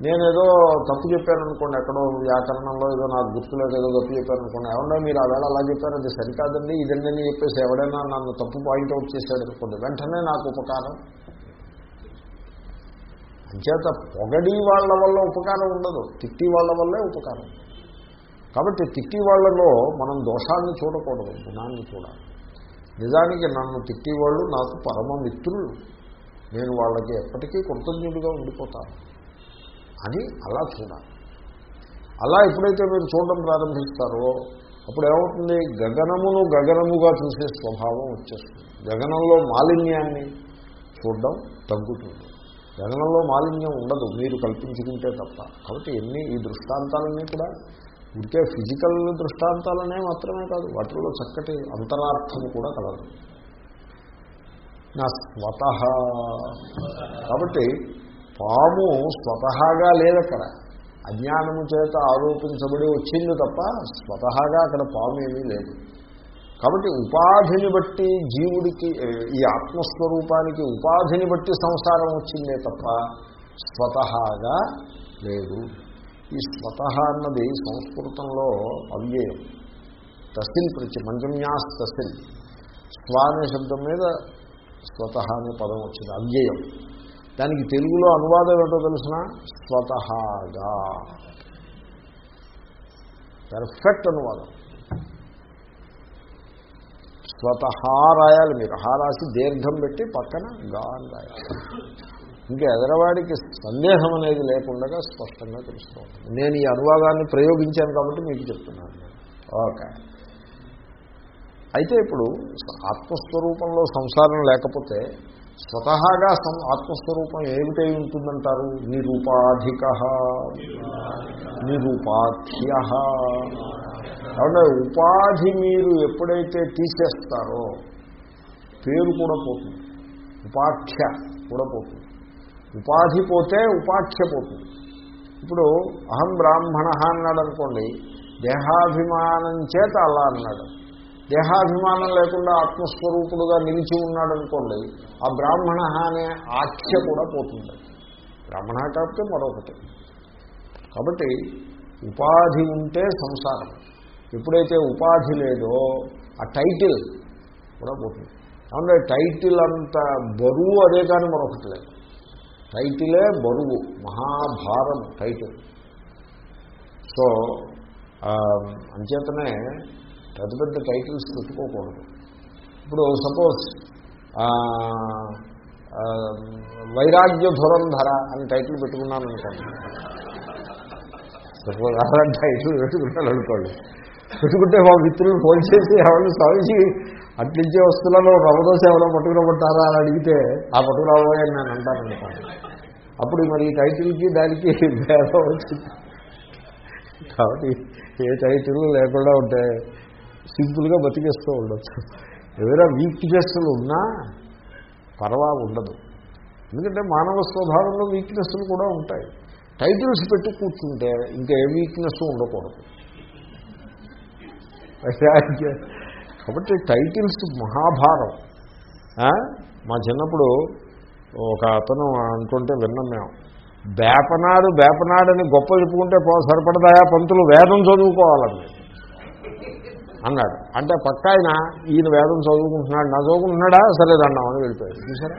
నేనేదో తప్పు చెప్పాననుకోండి ఎక్కడో వ్యాకరణంలో ఏదో నాకు గుర్తులేదు ఏదో తప్పు చెప్పారనుకోండి ఎవరన్నా మీరు ఆవేళ అలా చెప్పారు అది సరికాదండి ఇదండి అని చెప్పేసి ఎవడైనా నన్ను తప్పు పాయింట్అవుట్ చేశాడు అనుకోండి వెంటనే నాకు ఉపకారం అంచేత పొగడి వాళ్ళ వల్ల ఉపకారం ఉండదు తిట్టి వాళ్ళ వల్లే ఉపకారం. కాబట్టి తిట్టి వాళ్ళలో మనం దోషాన్ని చూడకూడదు గుణాన్ని చూడాలి. నిజానికి నన్ను తిట్టేవాళ్ళు నాకు పరమ మిత్రులు. నేను వాళ్ళకి ఎప్పటికీ కృతజ్ఞుడిగా ఉండిపోతాను అని అలా చూడాలి. అలా ఎప్పుడైతే మీరు చూడడం ప్రారంభిస్తారో అప్పుడు ఏమవుతుంది? గగనమును గగనముగా చూసే స్వభావం వచ్చేస్తుంది. గగనంలో మాలిన్యాన్ని చూడడం తగ్గుతుంది. గగనంలో మాలిన్యం ఉండదు మీరు కల్పించుకుంటే తప్ప. కాబట్టి ఎన్ని ఈ దృష్టాంతాలన్నీ కూడా ఇంకే ఫిజికల్ దృష్టాంతాలనే మాత్రమే కాదు వాటిల్లో చక్కటి అంతరార్థము కూడా కలదు. నా స్వత కాబట్టి పాము స్వతహాగా లేదక్కడ అజ్ఞానము చేత ఆరోపించబడి వచ్చింది తప్ప స్వతహాగా అక్కడ పాము ఏమీ లేదు. కాబట్టి ఉపాధిని బట్టి జీవుడికి ఈ ఆత్మస్వరూపానికి ఉపాధిని బట్టి సంసారం వచ్చిందే తప్ప స్వతహాగా లేదు. ఈ స్వతహ అన్నది సంస్కృతంలో అవ్యయం. తసిల్ ప్రతి మంజమ్యాస్ తసిల్. స్వ అనే శబ్దం మీద స్వతహ అనే పదం వచ్చింది అవ్యయం. దానికి తెలుగులో అనువాదం ఏంటో తెలిసిన? స్వతహాగా. పెర్ఫెక్ట్ అనువాదం. స్వతహా రాయాలి మీరు హా రాసి దీర్ఘం పెట్టి పక్కన గా అని రాయాలి. ఇంకా ఎదరవాడికి సందేహం అనేది లేకుండా స్పష్టంగా తెలుసుకోండి నేను ఈ అనువాదాన్ని ప్రయోగించాను కాబట్టి మీకు చెప్తున్నాను. ఓకే. అయితే ఇప్పుడు ఆత్మస్వరూపంలో సంసారం లేకపోతే స్వతహాగా సం ఆత్మస్వరూపం ఏమిటై ఉంటుందంటారు? నిరూపాధిక. నిరూపాధ్య కాబట్టి ఉపాధి మీరు ఎప్పుడైతే తీసేస్తారో పేరు కూడా పోతుంది. ఉపాఖ్య కూడా పోతుంది. ఉపాధి పోతే ఉపాఖ్య పోతుంది. ఇప్పుడు అహం బ్రాహ్మణ అన్నాడు అనుకోండి దేహాభిమానం చేత అలా అన్నాడు. దేహాభిమానం లేకుండా ఆత్మస్వరూపుడుగా నిలిచి ఉన్నాడు అనుకోండి ఆ బ్రాహ్మణ అనే ఆఖ్య కూడా పోతుంది. బ్రాహ్మణ కాకపోతే మరొకటి. కాబట్టి ఉపాధి ఉంటే సంసారం. ఎప్పుడైతే ఉపాధి లేదో ఆ టైటిల్ కూడా పోతుంది. అంటే టైటిల్ అంత బరువు అదే కానీ మరొకటి లేదు. టైటిలే బరువు మహాభారం టైటిల్. సో అంచేతనే పెద్ద పెద్ద టైటిల్స్ పెట్టుకోకూడదు. ఇప్పుడు సపోజ్ వైరాగ్య ధురంధర అని టైటిల్ పెట్టుకున్నాను అనుకోండి. సపోజ్ అలాంటి టైటిల్ పెట్టుకున్నాను అనుకోండి. పెట్టుకుంటే మా మిత్రులు ఫోన్ చేసి ఎవరిని స్వామిజీ అట్లించే వస్తువులలో రవదోశ ఎవరో పట్టుకురబట్టారా అని అడిగితే ఆ పట్టుకురాబోయే నేను అంటాను అనుకోండి. అప్పుడు మరి ఈ టైటిల్కి దానికి భేదం వచ్చింది. కాబట్టి ఏ టైటిల్ లేకుండా ఉంటే సింపుల్గా బతికేస్తూ ఉండొచ్చు. ఎవరైనా వీక్నెస్లు ఉన్నా పర్వా ఉండదు. ఎందుకంటే మానవ స్వభావంలో వీక్నెస్లు కూడా ఉంటాయి. టైటిల్స్ పెట్టి కూర్చుంటే ఇంకా ఏ వీక్నెస్ ఉండకూడదు. కాబట్టి టైటిల్స్ మహాభారం. మా చిన్నప్పుడు ఒక అతను అంటుంటే విన్నాం మేము బేపనాడు బేపనాడని గొప్ప చెప్పుకుంటే పో సరిపడదాయా పంతులు? వేదం చదువుకోవాలండి అన్నాడు అంటే పక్క ఆయన ఈయన వేదం చదువుకుంటున్నాడు నా చదువుకుంటున్నాడా? సరే అన్నామని వెళ్ళిపోయాడు. చూసారా?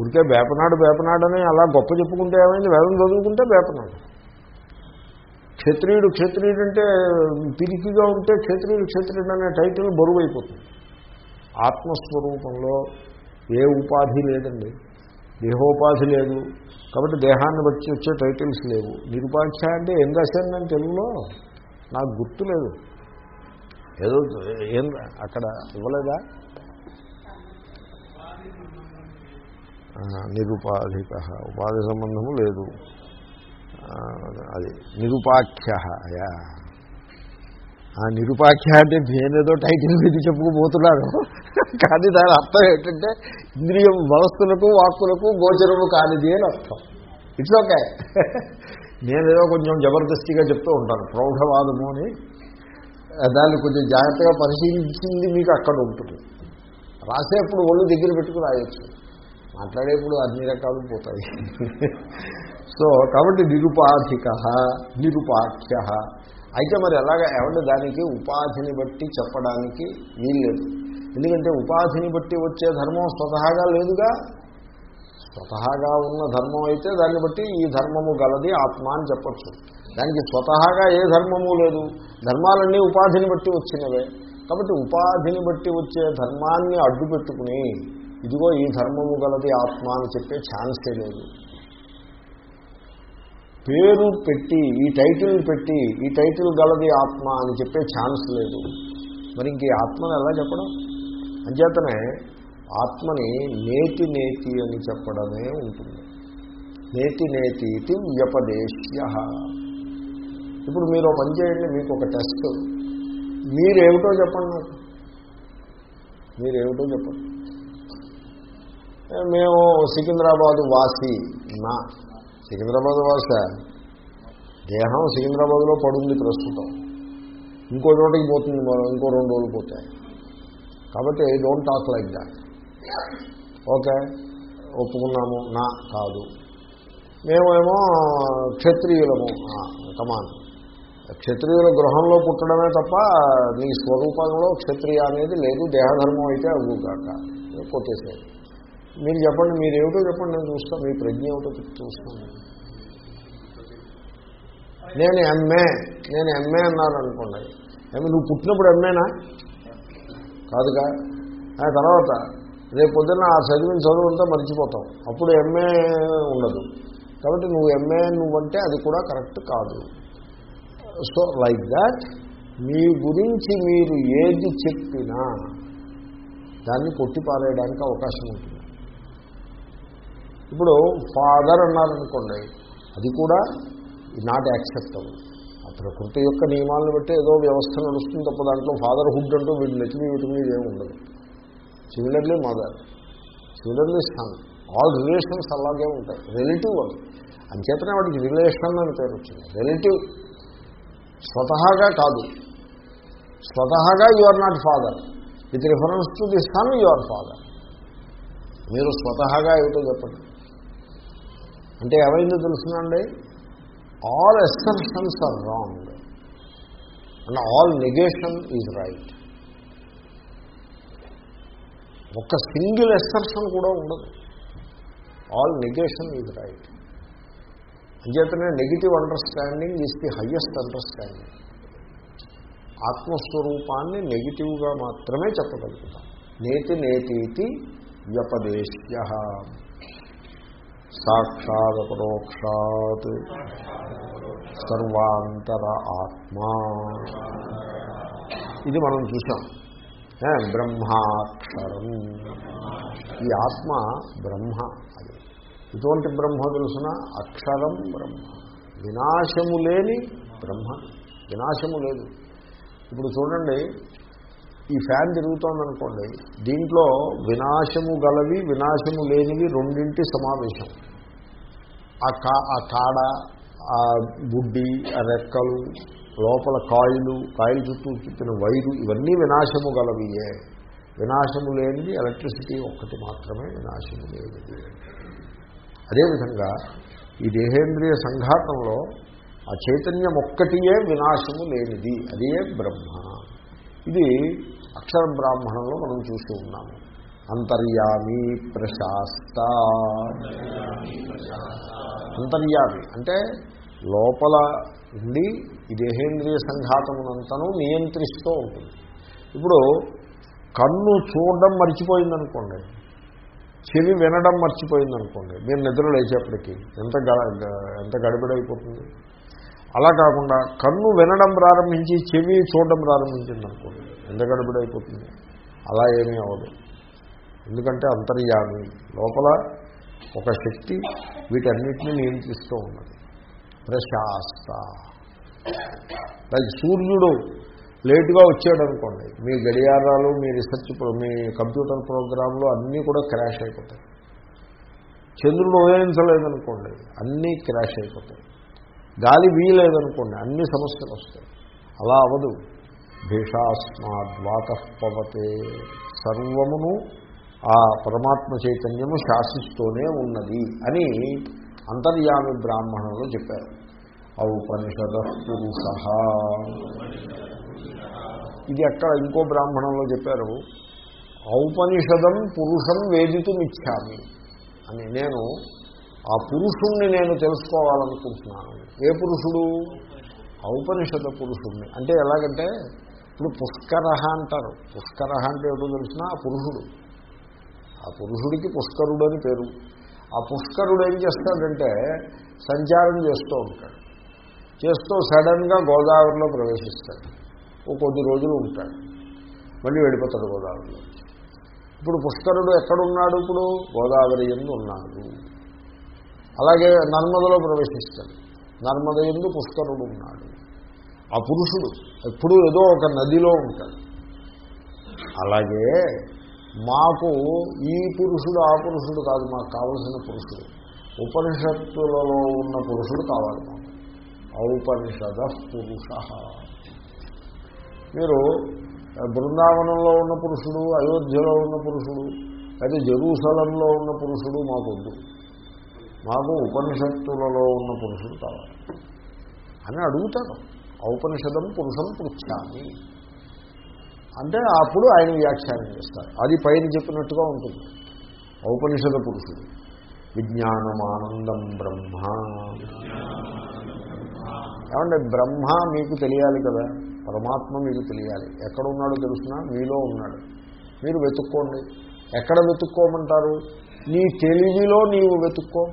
ఊరికే వేపనాడు వేపనాడని అలా గొప్ప చెప్పుకుంటే ఏమైంది? వేదం చదువుకుంటే వేపనాడు. క్షత్రియుడు క్షత్రియుడు అంటే పిరికిగా ఉంటే క్షత్రియుడు క్షత్రియుడు అనే టైటిల్ బరువు అయిపోతుంది ఆత్మస్వరూపంలో ఏ ఉపాధి లేదండి. దేహోపాధి లేదు. కాబట్టి దేహాన్ని బట్టి వచ్చే టైటిల్స్ లేవు. నిరుపాఖ్య అంటే ఏం రాశాను నేను తెలుగులో? నాకు గుర్తు లేదు ఏదో ఏం అక్కడ ఇవ్వలేదా? నిరుపాధిక ఉపాధి సంబంధము లేదు. అది నిరుపాఖ్య యా. నిరుపాఖ్య అంటే నేనేదో టైటిల్ మీద చెప్పుకుపోతున్నాను. కానీ దాని అర్థం ఏంటంటే ఇంద్రియం మనస్సులకు వాక్కులకు గోచరము కానిది అని అర్థం. ఇట్స్ ఓకే నేనేదో కొంచెం జబర్దస్తిగా చెప్తూ ఉంటాను ప్రౌఢవాదము అని. దాన్ని కొంచెం జాగ్రత్తగా పరిశీలించింది మీకు అక్కడ ఉంటుంది. రాసేప్పుడు ఒళ్ళు దగ్గర పెట్టుకుని రాయొచ్చు. మాట్లాడేప్పుడు అన్ని రకాలు పోతాయి. సో కాబట్టి నిరుపాధిక నిరుపాఖ్య. అయితే మరి ఎలాగ ఏమంటే దానికి ఉపాధిని బట్టి చెప్పడానికి వీల్లేదు. ఎందుకంటే ఉపాధిని బట్టి వచ్చే ధర్మం స్వతహాగా లేదుగా స్వతహాగా ఉన్న ధర్మం అయితే దాన్ని బట్టి ఈ ధర్మము గలది ఆత్మ అని చెప్పచ్చు. దానికి స్వతహాగా ఏ ధర్మము లేదు. ధర్మాలన్నీ ఉపాధిని బట్టి వచ్చినవే. కాబట్టి ఉపాధిని బట్టి వచ్చే ధర్మాన్ని అడ్డు పెట్టుకుని ఇదిగో ఈ ధర్మము గలది ఆత్మ అని చెప్పే ఛాన్సే లేదు. పేరు పెట్టి ఈ టైటిల్ పెట్టి ఈ టైటిల్ గలది ఆత్మ అని చెప్పే ఛాన్స్ లేదు. మరి ఇంక ఆత్మను ఎలా చెప్పడం? అంచేతనే ఆత్మని నేతి నేతి అని చెప్పడమే ఉంటుంది. నేతి నేతి ఇది వ్యపదేశ్య. ఇప్పుడు మీరు పని చేయండి మీకు ఒక టెస్ట్. మీరేమిటో చెప్పండి నాకు. మీరేమిటో చెప్పండి. మేము సికింద్రాబాద్ వాసి నా. సికింద్రాబాద్ వాస? దేహం సికింద్రాబాద్లో పడుంది ప్రస్తుతం. ఇంకో చోటకి పోతుంది మనం ఇంకో రెండు రోజులు పోతాయి. కాబట్టి don't talk like that okay ఒప్పుకున్నాము. నా కాదు. మేమేమో క్షత్రియులము. కమాన్. క్షత్రియుల గృహంలో పుట్టడమే తప్ప నీ స్వరూపంలో క్షత్రియ అనేది లేదు దేహధర్మం అయితే అవ్వు కాక. కొట్టేసేది మీరు చెప్పండి మీరేమిటో చెప్పండి నేను చూస్తాను మీ ప్రజ్ఞ ఏమిటో చూస్తాను నేను ఎంఏ నేను ఎంఏ అన్నాను అనుకోండి ఏమి నువ్వు పుట్టినప్పుడు ఎంఏనా కాదుగా? ఆ తర్వాత రేపు పొద్దున్న ఆ చదివిన చదువు మర్చిపోతాం అప్పుడు ఎంఏ ఉండదు. కాబట్టి నువ్వు ఎంఏ నువ్వంటే అది కూడా కరెక్ట్ కాదు. సో లైక్ దాట్ మీ గురించి మీరు ఏది చెప్పినా దాన్ని కొట్టిపారేయడానికి అవకాశం ఉంటుంది. ఇప్పుడు ఫాదర్ అన్నారనుకోండి అది కూడా నాట్ యాక్సెప్టబుల్ ఆ ప్రకృతి యొక్క నియమాలను బట్టి ఏదో వ్యవస్థ నడుస్తుంది తప్ప దాంట్లో ఫాదర్హుడ్ అంటూ వీళ్ళు నెత్తిమీ వీటి మీద ఏమి ఉండదు. Similarly mother similarly son. All relations అలాగే ఉంటాయి. రిలేటివ్ అది అంచేతనే వాటికి రిలేషన్ అని పేరు వచ్చింది. రిలేటివ్ స్వతహాగా కాదు. స్వతహాగా you are not father with reference to the son you are father మీరు స్వతహాగా ఏమిటో చెప్పండి. అంటే ఏమైందో తెలుసునండి? All excursions are wrong and all negation is right ఒక సింగిల్ ఎక్సర్షన్ కూడా ఉండదు. ఆల్ నెగేషన్ ఈజ్ రైట్ అంచేతనే negative understanding is the highest understanding ఆత్మస్వరూపాన్ని నెగిటివ్గా మాత్రమే చెప్పగలుగుతాం. నేతి నేతీతి వ్యపదేశ్య. సాక్షాదపరోక్షాత్ సర్వాంతర ఆత్మా. ఇది మనం చూసాం బ్రహ్మాక్షరం ఈ ఆత్మ బ్రహ్మ అది. ఇటువంటి బ్రహ్మ తెలుసిన? అక్షరం బ్రహ్మ. వినాశము లేని బ్రహ్మ. వినాశము లేదు. ఇప్పుడు చూడండి ఈ ఫ్యాన్ తిరుగుతోందనుకోండి దీంట్లో వినాశము గలవి వినాశము లేనివి రెండింటి సమావేశం. ఆ కా ఆ కాడ ఆ బుడ్డి ఆ రెక్కలు లోపల కాయిలు కాయిల్ చుట్టూ చుట్టిన వైరు ఇవన్నీ వినాశము గలవియే. వినాశము లేనిది ఎలక్ట్రిసిటీ ఒక్కటి మాత్రమే వినాశము లేనిది. అదేవిధంగా ఈ దేహేంద్రియ సంఘాతంలో ఆ చైతన్యం ఒక్కటియే వినాశము లేనిది. అదే బ్రహ్మ. ఇది అక్షర బ్రాహ్మణంలో మనం చూస్తూ ఉన్నాము. అంతర్యామి ప్రశాస్త. అంతర్యామి అంటే లోపల ఉండి ఈ దేహేంద్రియ సంఘాతమునంతను నియంత్రిస్తూ ఉంటుంది. ఇప్పుడు కన్ను చూడడం మర్చిపోయిందనుకోండి చెవి వినడం మర్చిపోయిందనుకోండి మీరు నిద్ర లేచేప్పటికీ ఎంత ఎంత గడబిడైపోతుంది? అలా కాకుండా కన్ను వినడం ప్రారంభించి చెవి చూడడం ప్రారంభించింది అనుకోండి ఎంత గడబిడైపోతుంది? అలా ఏమీ అవ్వదు. ఎందుకంటే అంతర్యామి లోపల ఒక శక్తి వీటన్నిటిని నియంత్రిస్తూ ఉన్నది. ప్రశాస్త. సూర్యుడు లేటుగా వచ్చాడు అనుకోండి మీ గడియారాలు మీ రీసెర్చ్ మీ కంప్యూటర్ ప్రోగ్రాంలు అన్నీ కూడా క్రాష్ అయిపోతాయి. చంద్రుడు ఉదయించలేదనుకోండి అన్నీ క్రాష్ అయిపోతాయి. గాలి వీయలేదనుకోండి అన్ని సమస్యలు వస్తాయి. అలా అవదు. భీషాస్మాద్వాకపవతే సర్వమును ఆ పరమాత్మ చైతన్యము శాసిస్తూనే ఉన్నది అని అంతర్యామి బ్రాహ్మణంలో చెప్పారు. ఔపనిషద పురుష. ఇది అక్కడ ఇంకో బ్రాహ్మణంలో చెప్పారు ఔపనిషదం పురుషం వేదితుమిచ్చామి అని. నేను ఆ పురుషుణ్ణి నేను తెలుసుకోవాలనుకుంటున్నాను. ఏ పురుషుడు? ఔపనిషద పురుషుణ్ణి. అంటే ఎలాగంటే ఇప్పుడు పుష్కర అంటారు. పుష్కర అంటే ఎవరు తెలిసిన ఆ పురుషుడు. ఆ పురుషుడికి పుష్కరుడు అని పేరు. ఆ పుష్కరుడు ఏం చేస్తాడంటే సంచారం చేస్తూ ఉంటాడు. చేస్తూ సడన్గా గోదావరిలో ప్రవేశిస్తాడు. ఓ కొద్ది రోజులు ఉంటాడు. మళ్ళీ వెళ్ళిపోతాడు గోదావరిలో. ఇప్పుడు పుష్కరుడు ఎక్కడున్నాడు ఇప్పుడు? గోదావరి ఎందు ఉన్నాడు. అలాగే నర్మదలో ప్రవేశిస్తాడు. నర్మద ఎందు పుష్కరుడు ఉన్నాడు. ఆ పురుషుడు ఎప్పుడూ ఏదో ఒక నదిలో ఉంటాడు. అలాగే మాకు ఈ పురుషుడు ఆ పురుషుడు కాదు మాకు కావలసిన పురుషుడు. ఉపనిషత్తులలో ఉన్న పురుషుడు కావాలి మాకు. ఔపనిషద పురుష. మీరు బృందావనంలో ఉన్న పురుషుడు అయోధ్యలో ఉన్న పురుషుడు అయితే జెరూసలంలో ఉన్న పురుషుడు మాకొద్దు మాకు ఉపనిషత్తులలో ఉన్న పురుషుడు కావాలి. అని అడుగుతాడు. ఔపనిషదం పురుషం పృచ్ఛామి. అంటే అప్పుడు ఆయన వ్యాఖ్యానం చేస్తారు. అది పైన చెప్పినట్టుగా ఉంటుంది. ఔపనిషద పురుషుడు. విజ్ఞానమానందం బ్రహ్మ. ఏమంటే బ్రహ్మ మీకు తెలియాలి కదా. పరమాత్మ మీకు తెలియాలి. ఎక్కడ ఉన్నాడో తెలుసినా? మీలో ఉన్నాడు. మీరు వెతుక్కోండి. ఎక్కడ వెతుక్కోమంటారు? నీ తెలివిలో నీవు వెతుక్కో.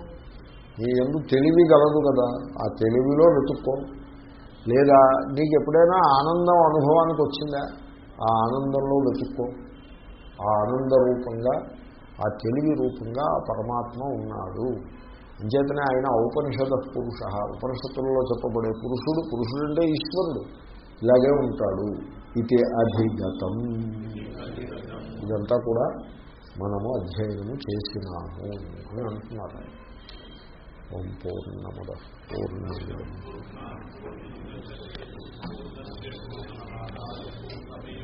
నీ ఎందు తెలివి గలదు కదా. ఆ తెలివిలో వెతుక్కో. లేదా నీకు ఎప్పుడైనా ఆనందం అనుభవానికి వచ్చిందా? ఆ ఆనందంలో వెతుక్కో. ఆ ఆనంద రూపంగా ఆ తెలివి రూపంగా ఆ పరమాత్మ ఉన్నాడు. అంచేతనే ఆయన ఔపనిషద పురుష. ఉపనిషత్తులలో చెప్పబడే పురుషుడు పురుషుడు అంటే ఈశ్వరుడు. ఇలాగే ఉంటాడు. ఇది అధిగతం. ఇదంతా కూడా మనము అధ్యయనము చేసినాము అని అంటున్నారు ఓం పూర్ణముద పూర్ణ